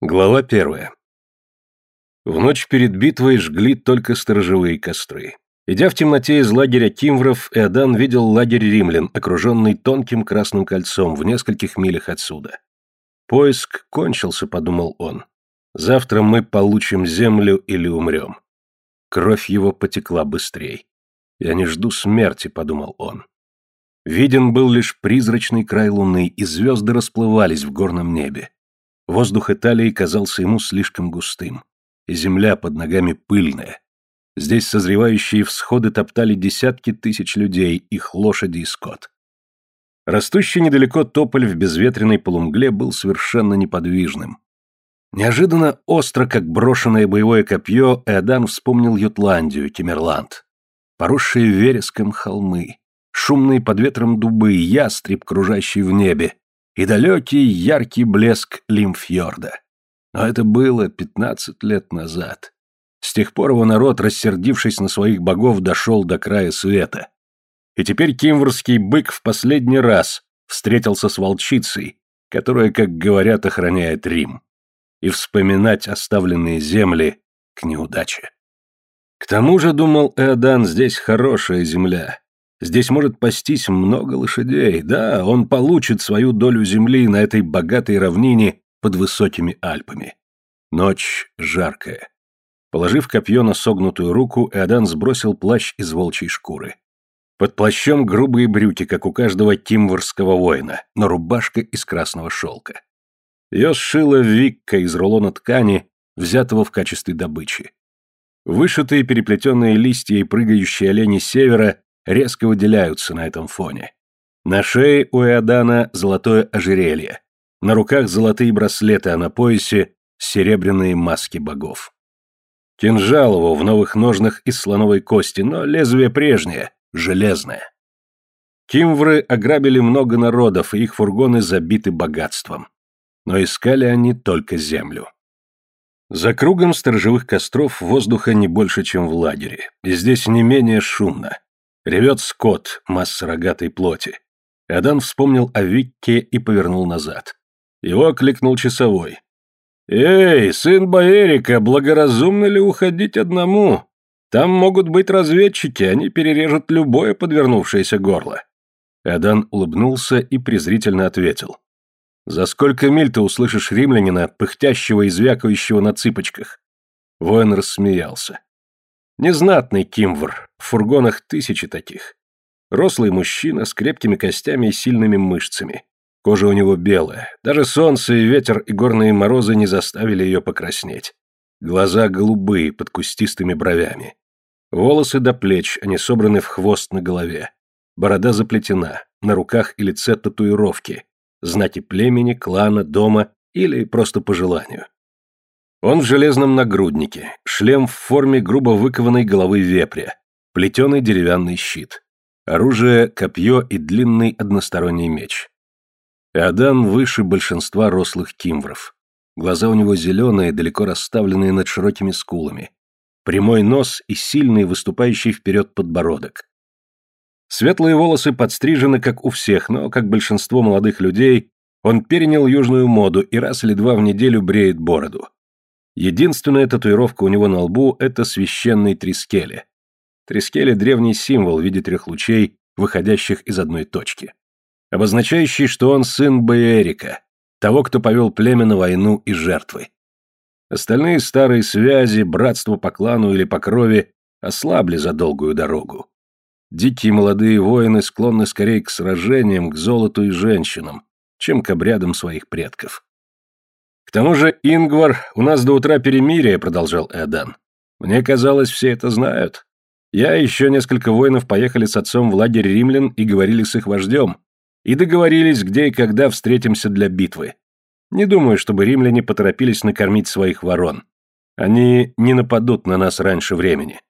Глава первая. В ночь перед битвой жгли только сторожевые костры. Идя в темноте из лагеря Кимвров, Эодан видел лагерь римлян, окруженный тонким красным кольцом в нескольких милях отсюда. «Поиск кончился», — подумал он. «Завтра мы получим землю или умрем». Кровь его потекла быстрей. «Я не жду смерти», — подумал он. Виден был лишь призрачный край луны, и звезды расплывались в горном небе. Воздух Италии казался ему слишком густым, земля под ногами пыльная. Здесь созревающие всходы топтали десятки тысяч людей, их лошади и скот. Растущий недалеко тополь в безветренной полумгле был совершенно неподвижным. Неожиданно остро, как брошенное боевое копье, Эодан вспомнил Ютландию, Тимерланд. Поросшие вереском холмы, шумные под ветром дубы, ястреб, кружащий в небе, и далекий яркий блеск Лимфьорда. Но это было пятнадцать лет назад. С тех пор его народ, рассердившись на своих богов, дошел до края света. И теперь кимврский бык в последний раз встретился с волчицей, которая, как говорят, охраняет Рим. И вспоминать оставленные земли к неудаче. К тому же, думал Эодан, здесь хорошая земля, Здесь может пастись много лошадей. Да, он получит свою долю земли на этой богатой равнине под высокими Альпами. Ночь жаркая. Положив копье на согнутую руку, Эодан сбросил плащ из волчьей шкуры. Под плащом грубые брюки, как у каждого тимворского воина, но рубашка из красного шелка. Ее сшила Викка из рулона ткани, взятого в качестве добычи. Вышитые переплетенные листья и прыгающие олени севера резко выделяются на этом фоне. На шее у Эодана золотое ожерелье, на руках золотые браслеты, а на поясе серебряные маски богов. Кинжал его в новых ножнах из слоновой кости, но лезвие прежнее, железное. Кимвры ограбили много народов, и их фургоны забиты богатством. Но искали они только землю. За кругом сторожевых костров воздуха не больше, чем в лагере, и здесь не менее шумно. Ревет скот, масса рогатой плоти. Адан вспомнил о Викке и повернул назад. Его окликнул часовой. «Эй, сын Баэрика, благоразумно ли уходить одному? Там могут быть разведчики, они перережут любое подвернувшееся горло». Адан улыбнулся и презрительно ответил. «За сколько миль ты услышишь римлянина, пыхтящего и звякающего на цыпочках?» Воин рассмеялся. Незнатный кимвр, в фургонах тысячи таких. Рослый мужчина с крепкими костями и сильными мышцами. Кожа у него белая. Даже солнце и ветер и горные морозы не заставили ее покраснеть. Глаза голубые, под кустистыми бровями. Волосы до плеч, они собраны в хвост на голове. Борода заплетена, на руках и лице татуировки. Знаки племени, клана, дома или просто по желанию. Он в железном нагруднике, шлем в форме грубо выкованной головы вепря, плетеный деревянный щит. Оружие, копье и длинный односторонний меч. Иодан выше большинства рослых кимвров. Глаза у него зеленые, далеко расставленные над широкими скулами. Прямой нос и сильный, выступающий вперед подбородок. Светлые волосы подстрижены, как у всех, но, как большинство молодых людей, он перенял южную моду и раз или два в неделю бреет бороду. Единственная татуировка у него на лбу – это священный Трискеле. Трискеле – древний символ в виде трех лучей, выходящих из одной точки. Обозначающий, что он сын Баэрика, того, кто повел племя на войну и жертвы. Остальные старые связи, братство по клану или по крови ослабли за долгую дорогу. Дикие молодые воины склонны скорее к сражениям, к золоту и женщинам, чем к обрядам своих предков. «К тому же, Ингвар, у нас до утра перемирие», — продолжал Эдан. «Мне казалось, все это знают. Я и еще несколько воинов поехали с отцом в лагерь римлян и говорили с их вождем. И договорились, где и когда встретимся для битвы. Не думаю, чтобы римляне поторопились накормить своих ворон. Они не нападут на нас раньше времени».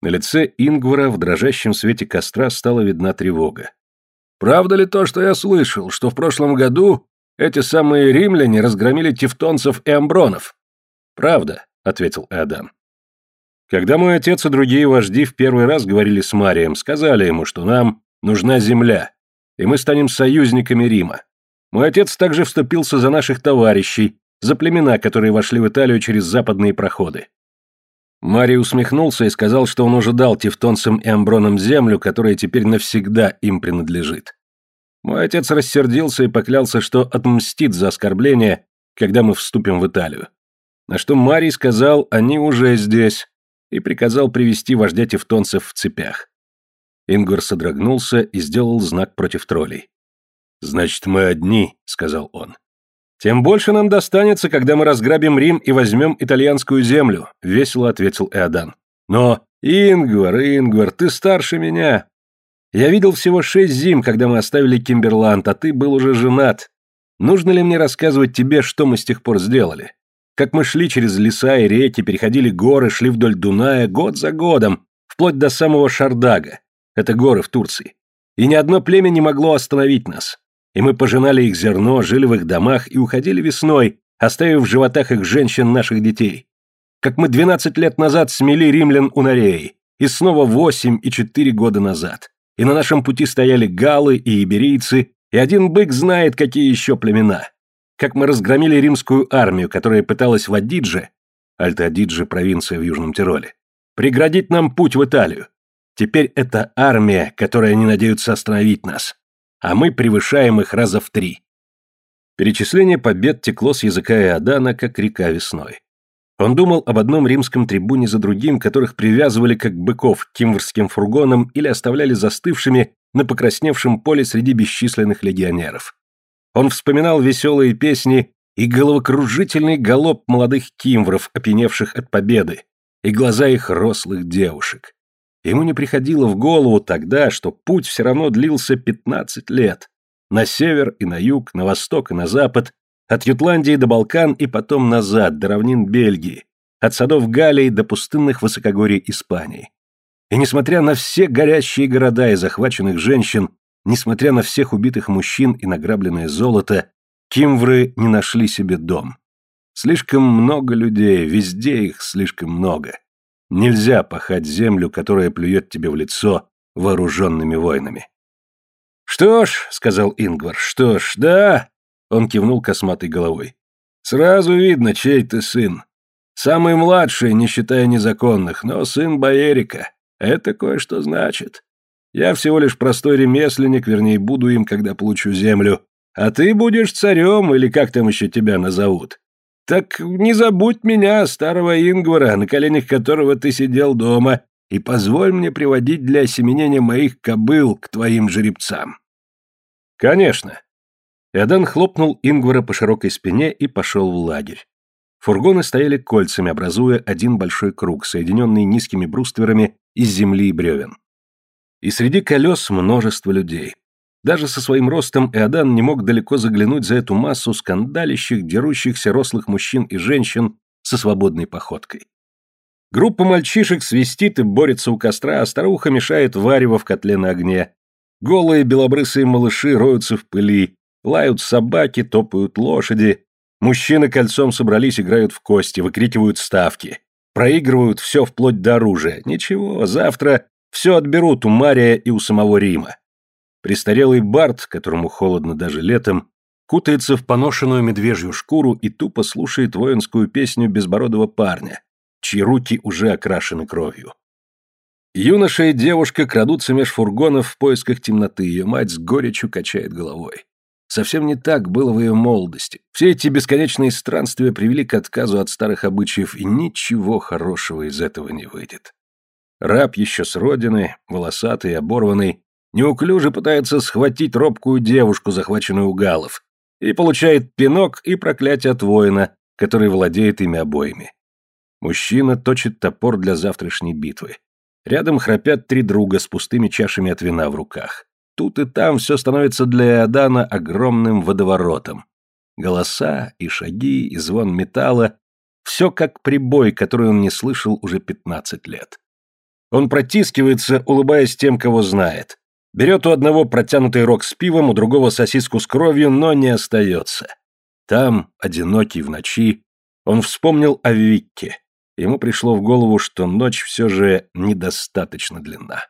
На лице Ингвара в дрожащем свете костра стала видна тревога. «Правда ли то, что я слышал, что в прошлом году эти самые римляне разгромили тевтонцев и амбронов. Правда, ответил Эдан. Когда мой отец и другие вожди в первый раз говорили с Марием, сказали ему, что нам нужна земля, и мы станем союзниками Рима. Мой отец также вступился за наших товарищей, За племена, которые вошли в Италию через западные проходы. Марий усмехнулся и сказал, что он уже дал тевтонцам и амбронам землю, которая теперь навсегда им принадлежит. Мой отец рассердился и поклялся, что отмстит за оскорбление, когда мы вступим в Италию. На что Марий сказал, они уже здесь, и приказал привести вождя тевтонцев в цепях. Ингвар содрогнулся и сделал знак против троллей. «Значит, мы одни», — сказал он. «Тем больше нам достанется, когда мы разграбим Рим и возьмем итальянскую землю», — весело ответил Эодан. «Но, Ингвар, Ингвар, ты старше меня. Я видел всего шесть зим, когда мы оставили Кимберланд, а ты был уже женат. Нужно ли мне рассказывать тебе, что мы с тех пор сделали? Как мы шли через леса и реки, переходили горы, шли вдоль Дуная, год за годом, вплоть до самого Шардага. Это горы в Турции. И ни одно племя не могло остановить нас. И мы пожинали их зерно, жили в их домах и уходили весной, оставив в животах их женщин наших детей. Как мы двенадцать лет назад смели римлян у Нореи, и снова восемь и четыре года назад. И на нашем пути стояли галы и иберийцы, и один бык знает, какие еще племена. Как мы разгромили римскую армию, которая пыталась в Адидже, Альта-Адидже – провинция в Южном Тироле, преградить нам путь в Италию. Теперь это армия, которая не надеются остановить нас. А мы превышаем их раза в три. Перечисление побед текло с языка Иодана, как река весной. Он думал об одном римском трибуне за другим, которых привязывали как быков к кимврским фургонам или оставляли застывшими на покрасневшем поле среди бесчисленных легионеров. Он вспоминал веселые песни и головокружительный галоп молодых кимвров, опьяневших от победы, и глаза их рослых девушек. Ему не приходило в голову тогда, что путь все равно длился 15 лет. На север и на юг, на восток и на запад, от Ютландии до Балкан и потом назад, до равнин Бельгии, от садов Галлии до пустынных высокогорий Испании. И несмотря на все горящие города и захваченных женщин, несмотря на всех убитых мужчин и награбленное золото, кимвры не нашли себе дом. Слишком много людей, везде их слишком много. Нельзя пахать землю, которая плюет тебе в лицо вооруженными воинами. «Что ж», — сказал Ингвар, — «что ж, да...» Он кивнул косматой головой. «Сразу видно, чей ты сын. Самый младший, не считая незаконных, но сын Баерика. Это кое-что значит. Я всего лишь простой ремесленник, вернее, буду им, когда получу землю. А ты будешь царем, или как там еще тебя назовут. Так не забудь меня, старого Ингвара, на коленях которого ты сидел дома, и позволь мне приводить для осеменения моих кобыл к твоим жеребцам. Конечно. Иодан хлопнул Ингвара по широкой спине и пошел в лагерь. Фургоны стояли кольцами, образуя один большой круг, соединенный низкими брустверами из земли и бревен. И среди колес множество людей. Даже со своим ростом Эодан не мог далеко заглянуть за эту массу скандалящих, дерущихся рослых мужчин и женщин со свободной походкой. Группа мальчишек свистит и борется у костра, а старуха мешает варево в котле на огне. Голые белобрысые малыши роются в пыли, лают собаки, топают лошади. Мужчины кольцом собрались, играют в кости, выкрикивают ставки. Проигрывают все вплоть до оружия. Ничего, завтра все отберут у Мария и у самого Рима. Престарелый Барт, которому холодно даже летом, кутается в поношенную медвежью шкуру и тупо слушает воинскую песню безбородого парня, чьи руки уже окрашены кровью. Юноша и девушка крадутся меж фургонов в поисках темноты, ее мать с горечью качает головой. Совсем не так было в ее молодости. Все эти бесконечные странствия привели к отказу от старых обычаев, и ничего хорошего из этого не выйдет. Раб еще с родины, волосатый, оборванный, неуклюже пытается схватить робкую девушку, захваченную у галов, и получает пинок и проклятие от воина, который владеет ими обоими. Мужчина точит топор для завтрашней битвы. Рядом храпят три друга с пустыми чашами от вина в руках. Тут и там все становится для Иодана огромным водоворотом. Голоса и шаги, и звон металла — все как прибой, который он не слышал уже пятнадцать лет. Он протискивается, улыбаясь тем, кого знает. Берет у одного протянутый рог с пивом, у другого сосиску с кровью, но не остается. Там, одинокий в ночи, он вспомнил о Викке. Ему пришло в голову, что ночь все же недостаточно длинна.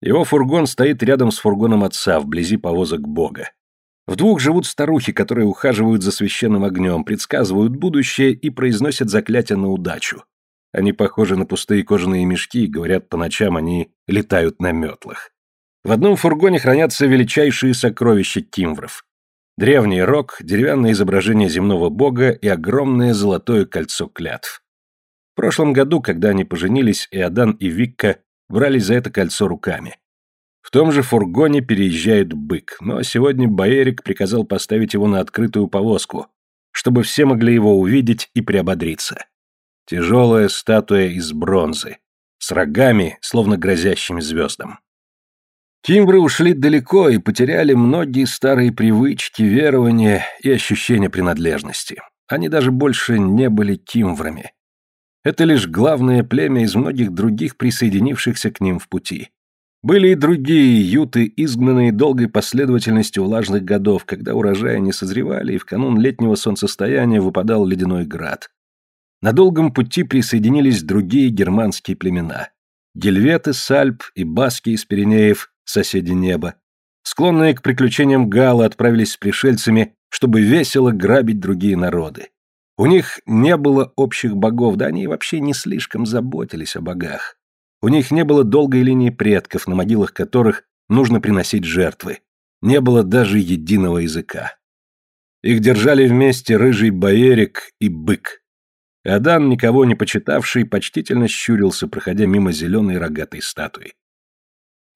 Его фургон стоит рядом с фургоном отца, вблизи повозок Бога. В двух живут старухи, которые ухаживают за священным огнем, предсказывают будущее и произносят заклятия на удачу. Они похожи на пустые кожаные мешки, говорят, по ночам они летают на метлах. В одном фургоне хранятся величайшие сокровища кимвров. Древний рог, деревянное изображение земного бога и огромное золотое кольцо клятв. В прошлом году, когда они поженились, Иодан и Викка брались за это кольцо руками. В том же фургоне переезжает бык, но сегодня Баэрик приказал поставить его на открытую повозку, чтобы все могли его увидеть и приободриться. Тяжелая статуя из бронзы, с рогами, словно грозящими звездам. Кимбры ушли далеко и потеряли многие старые привычки, верования и ощущения принадлежности. Они даже больше не были кимврами. Это лишь главное племя из многих других присоединившихся к ним в пути. Были и другие юты, изгнанные долгой последовательностью влажных годов, когда урожаи не созревали и в канун летнего солнцестояния выпадал ледяной град. На долгом пути присоединились другие германские племена. Гельветы с Альп и Баски из Пиренеев, соседи неба. Склонные к приключениям галы отправились с пришельцами, чтобы весело грабить другие народы. У них не было общих богов, да они и вообще не слишком заботились о богах. У них не было долгой линии предков, на могилах которых нужно приносить жертвы. Не было даже единого языка. Их держали вместе рыжий боерик и бык. Адан, никого не почитавший, почтительно щурился, проходя мимо зеленой рогатой статуи.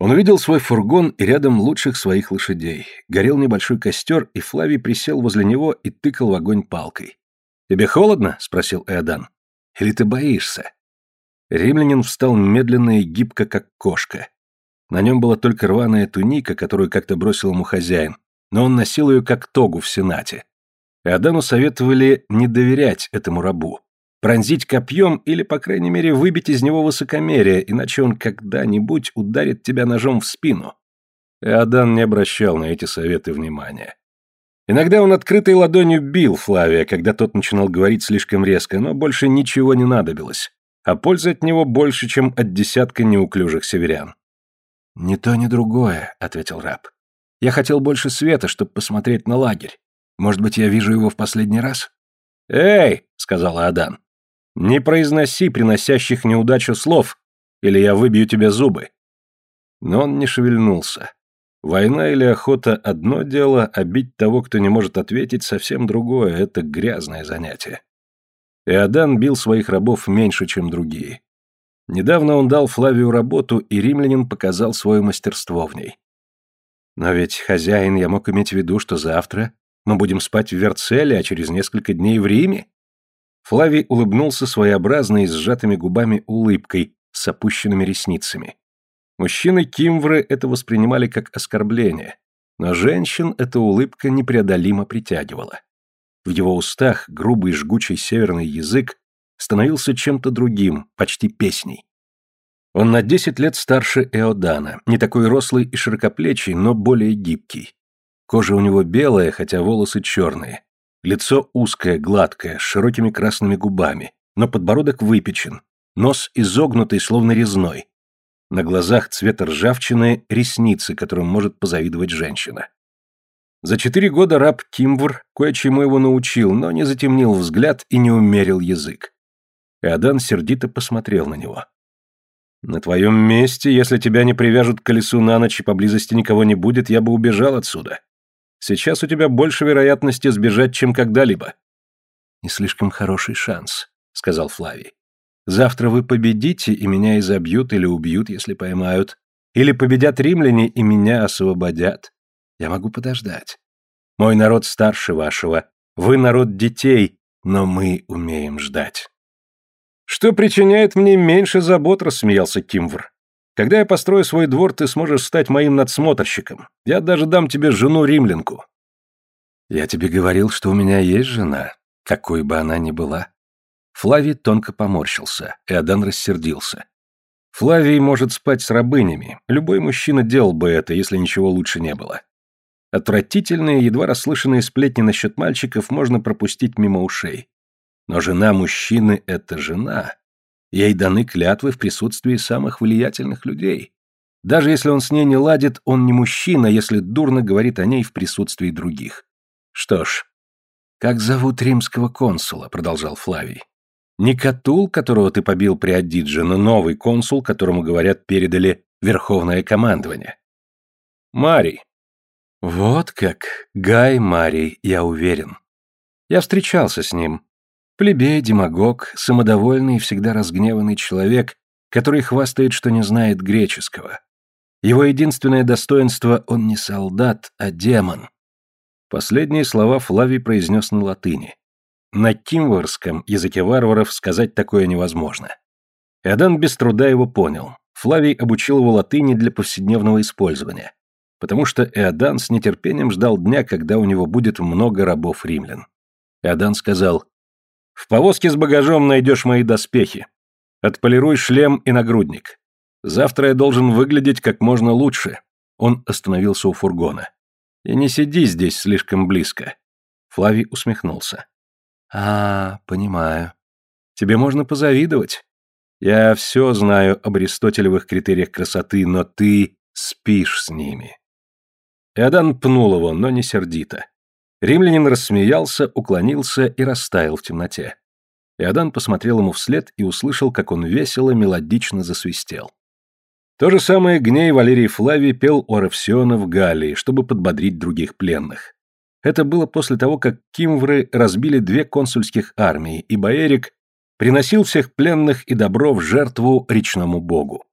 Он увидел свой фургон и рядом лучших своих лошадей. Горел небольшой костер, и Флавий присел возле него и тыкал в огонь палкой. «Тебе холодно?» — спросил Эодан. «Или ты боишься?» Римлянин встал медленно и гибко, как кошка. На нем была только рваная туника, которую как-то бросил ему хозяин, но он носил ее как тогу в Сенате. Эодану советовали не доверять этому рабу пронзить копьем или, по крайней мере, выбить из него высокомерие, иначе он когда-нибудь ударит тебя ножом в спину. Иодан не обращал на эти советы внимания. Иногда он открытой ладонью бил Флавия, когда тот начинал говорить слишком резко, но больше ничего не надобилось, а пользы от него больше, чем от десятка неуклюжих северян. «Ни то, ни другое», — ответил раб. «Я хотел больше света, чтобы посмотреть на лагерь. Может быть, я вижу его в последний раз?» «Эй!» — сказал Адан. Не произноси приносящих неудачу слов, или я выбью тебе зубы. Но он не шевельнулся. Война или охота – одно дело, а бить того, кто не может ответить, совсем другое – это грязное занятие. Иодан бил своих рабов меньше, чем другие. Недавно он дал Флавию работу, и римлянин показал свое мастерство в ней. Но ведь, хозяин, я мог иметь в виду, что завтра мы будем спать в Верцеле, а через несколько дней в Риме. Флавий улыбнулся своеобразной сжатыми губами улыбкой с опущенными ресницами. Мужчины Кимвры это воспринимали как оскорбление, но женщин эта улыбка непреодолимо притягивала. В его устах грубый жгучий северный язык становился чем-то другим, почти песней. Он на десять лет старше Эодана, не такой рослый и широкоплечий, но более гибкий. Кожа у него белая, хотя волосы черные. Лицо узкое, гладкое, с широкими красными губами, но подбородок выпечен, нос изогнутый, словно резной. На глазах цвета ржавчины ресницы, которым может позавидовать женщина. За четыре года раб Кимвр кое-чему его научил, но не затемнил взгляд и не умерил язык. Иодан сердито посмотрел на него. «На твоем месте, если тебя не привяжут к колесу на ночь и поблизости никого не будет, я бы убежал отсюда. Сейчас у тебя больше вероятности сбежать, чем когда-либо». «Не слишком хороший шанс», — сказал Флавий. «Завтра вы победите, и меня изобьют или убьют, если поймают. Или победят римляне, и меня освободят. Я могу подождать. Мой народ старше вашего, вы народ детей, но мы умеем ждать». «Что причиняет мне меньше забот», — рассмеялся Кимвр. Когда я построю свой двор, ты сможешь стать моим надсмотрщиком. Я даже дам тебе жену-римлянку». «Я тебе говорил, что у меня есть жена, какой бы она ни была». Флавий тонко поморщился, и Адан рассердился. Флавий может спать с рабынями. Любой мужчина делал бы это, если ничего лучше не было. Отвратительные, едва расслышанные сплетни насчет мальчиков можно пропустить мимо ушей. Но жена мужчины — это жена. Ей даны клятвы в присутствии самых влиятельных людей. Даже если он с ней не ладит, он не мужчина, если дурно говорит о ней в присутствии других. Что ж, как зовут римского консула, продолжал Флавий. Не Катул, которого ты побил при Адидже, но новый консул, которому, говорят, передали верховное командование. Марий. Вот как. Гай Марий, я уверен. Я встречался с ним. Плебей, демагог, самодовольный и всегда разгневанный человек, который хвастает, что не знает греческого. Его единственное достоинство – он не солдат, а демон. Последние слова Флавий произнес на латыни. На кимварском языке варваров сказать такое невозможно. Иодан без труда его понял. Флавий обучил его латыни для повседневного использования, потому что Иодан с нетерпением ждал дня, когда у него будет много рабов римлян. Иодан сказал, «В повозке с багажом найдешь мои доспехи. Отполируй шлем и нагрудник. Завтра я должен выглядеть как можно лучше». Он остановился у фургона. «И не сиди здесь слишком близко». Флавий усмехнулся. «А, понимаю. Тебе можно позавидовать. Я все знаю об аристотелевых критериях красоты, но ты спишь с ними». Иодан пнул его, но не сердито. Римлянин рассмеялся, уклонился и растаял в темноте. Иодан посмотрел ему вслед и услышал, как он весело, мелодично засвистел. То же самое Гней Валерий Флавий пел у Аравсиона в Галлии, чтобы подбодрить других пленных. Это было после того, как кимвры разбили две консульских армии, и Баэрик приносил всех пленных и добро в жертву речному богу.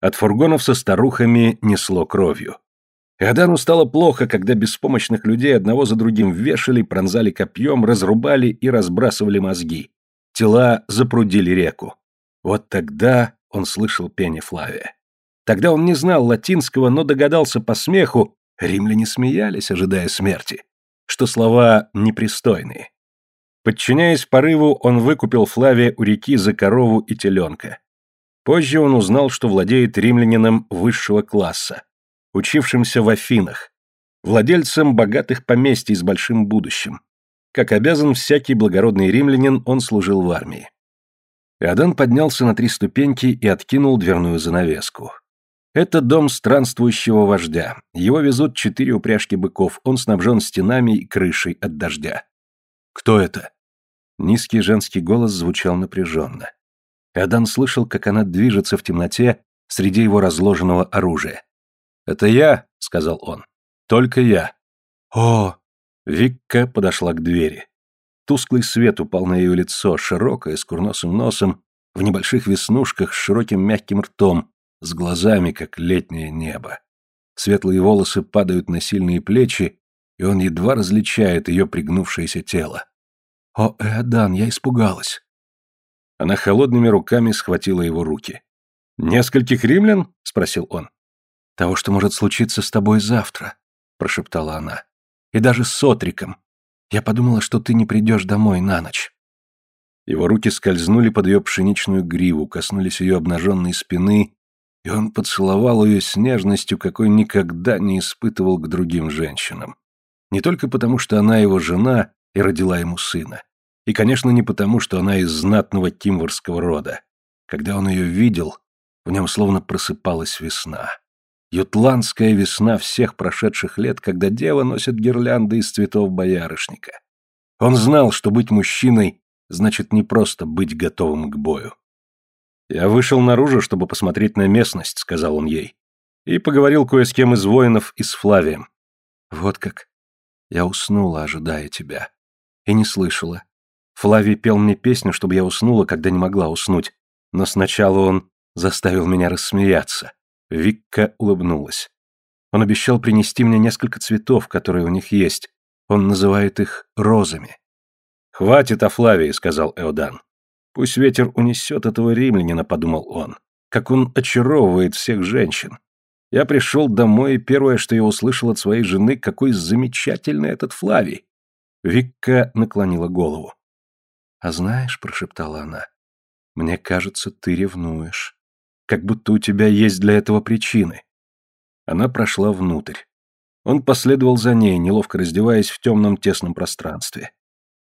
От фургонов со старухами несло кровью. Иоданну стало плохо, когда беспомощных людей одного за другим вешали, пронзали копьем, разрубали и разбрасывали мозги. Тела запрудили реку. Вот тогда он слышал пение Флавия. Тогда он не знал латинского, но догадался по смеху, римляне смеялись, ожидая смерти что слова непристойные. Подчиняясь порыву, он выкупил Флавия у реки за корову и теленка. Позже он узнал, что владеет римлянином высшего класса, учившимся в Афинах, владельцем богатых поместий с большим будущим. Как обязан всякий благородный римлянин, он служил в армии. Иодан поднялся на три ступеньки и откинул дверную занавеску. Это дом странствующего вождя. Его везут четыре упряжки быков, он снабжен стенами и крышей от дождя. «Кто это?» Низкий женский голос звучал напряженно. Адан слышал, как она движется в темноте среди его разложенного оружия. «Это я», — сказал он. «Только я». «О!» Викка подошла к двери. Тусклый свет упал на ее лицо, широкое, с курносым носом, в небольших веснушках, с широким мягким ртом, с глазами, как летнее небо. Светлые волосы падают на сильные плечи, и он едва различает ее пригнувшееся тело. «О, Эодан, я испугалась!» Она холодными руками схватила его руки. «Нескольких римлян?» — спросил он. «Того, что может случиться с тобой завтра», — прошептала она. «И даже с Отриком. Я подумала, что ты не придешь домой на ночь». Его руки скользнули под ее пшеничную гриву, коснулись ее обнаженной спины и он поцеловал ее с нежностью, какой никогда не испытывал к другим женщинам. Не только потому, что она его жена и родила ему сына, и, конечно, не потому, что она из знатного кимворского рода. Когда он ее видел, в нем словно просыпалась весна. Ютландская весна всех прошедших лет, когда дева носит гирлянды из цветов боярышника. Он знал, что быть мужчиной значит не просто быть готовым к бою. «Я вышел наружу, чтобы посмотреть на местность», — сказал он ей. И поговорил кое с кем из воинов и с Флавием. «Вот как. Я уснула, ожидая тебя. И не слышала. Флавий пел мне песню, чтобы я уснула, когда не могла уснуть. Но сначала он заставил меня рассмеяться». Викка улыбнулась. Он обещал принести мне несколько цветов, которые у них есть. Он называет их розами. «Хватит о Флавии», — сказал Эодан. Пусть ветер унесет этого римлянина, подумал он. Как он очаровывает всех женщин. Я пришел домой, и первое, что я услышал от своей жены, какой замечательный этот Флавий. Викка наклонила голову. «А знаешь», — прошептала она, — «мне кажется, ты ревнуешь. Как будто у тебя есть для этого причины». Она прошла внутрь. Он последовал за ней, неловко раздеваясь в темном тесном пространстве.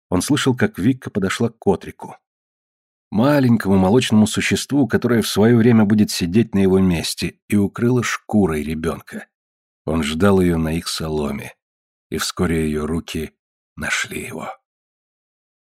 Он слышал, как Викка подошла к Котрику. Маленькому молочному существу, которое в свое время будет сидеть на его месте, и укрыло шкурой ребенка. Он ждал ее на их соломе, и вскоре ее руки нашли его.